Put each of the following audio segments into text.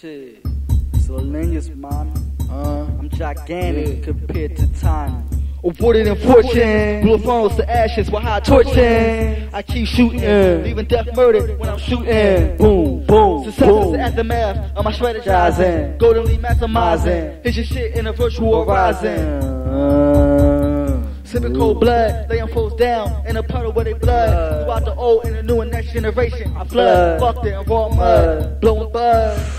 Shit, it's Lenus, man. Uh, I'm gigantic Yeah. compared to tiny. Avoided in fortune, blue funnels to ashes while high torching. I keep shooting, leaving death murdered when I'm shooting. Boom, boom, Success is the aftermath of my strategizing. Goldenly maximizing. Hit your shit in a virtual horizon. Uh, Sipping cold blood, laying foes down in a puddle where they blood. Throughout the old and the new and next generation, I flood. Fucked it in raw mud, blowing buzz.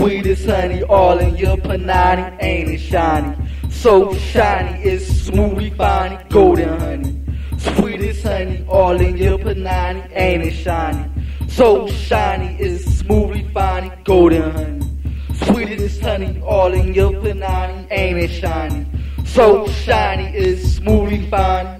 Sweetest honey, all in your panani, ain't it shiny? So shiny, it's smoothly fine, golden honey. Sweetest honey, all in your panani, ain't it shiny? So shiny, it's smoothly fine, golden honey. Sweetest honey, all in your panani, ain't it shiny? So shiny, it's smoothly fine.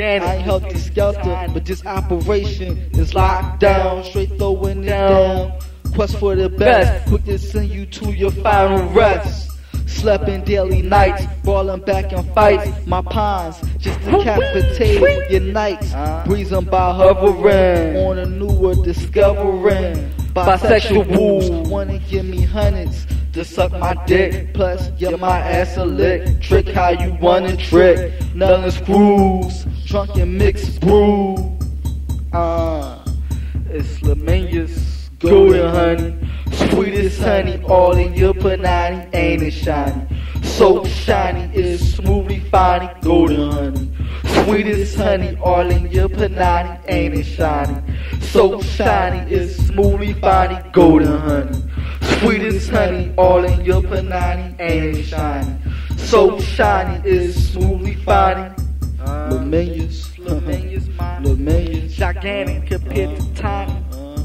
I ain't healthy skelter, but this operation is locked down. Straight throwing it down. Quest for the best, quick to send you to your final rest. Slept daily nights, falling back in fights. My pawns just decapitated your knights. Uh. Breezing by hovering on a newer discovering. Bisexual Bisexuals wanna give me hundreds to suck my dick. Plus, get my ass a lick. Trick how you wanna trick. Nothing screws, drunken mixed brew. Uh, It's Laminius, golden honey, sweetest honey, all in your panani, ain't it shiny? So shiny, it's smoothly fine, golden honey. Sweetest honey, all in your panani, ain't it shiny? So shiny, it's smoothly fine, golden honey. Sweetest honey, all in your panani, ain't it shiny? So shiny, it's smoothly fine. Laminius, man. Laminius. Gigantic compared to tiny. Uh,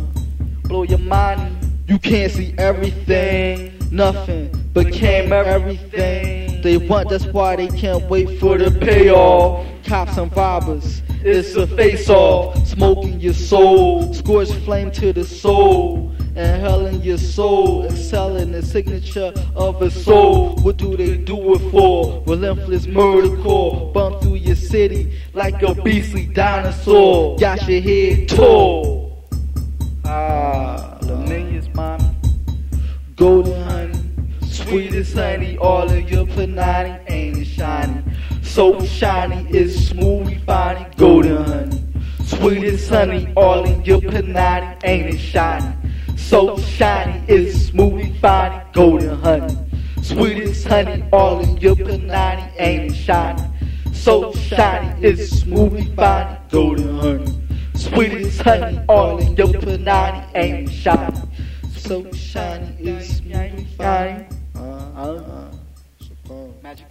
Blow your mind. You can't see everything, nothing became everything. They want, that's why they can't wait for the payoff. Cops and robbers, it's a face off. Smoking your soul, scorched flame to the soul. And hell in your soul, excelling the signature of a soul. What do they do it for? Relentless murder core, bump city like a beastly dinosaur. Got your head tall. Ah, Laminius, man. golden honey, sweetest honey, all of your panani ain't it shiny? So shiny, it's smoothly fine, golden honey. Sweetest honey, all in your panani ain't it shiny? So shiny, it's smoothly fine, golden honey. Sweetest honey, all in your panani ain't it shiny? So shiny, it's smoothly fine, golden honey. Sweetest honey, all in your panani ain't shiny? So shiny, it's smoothly fine. Uh, uh, uh. Magic.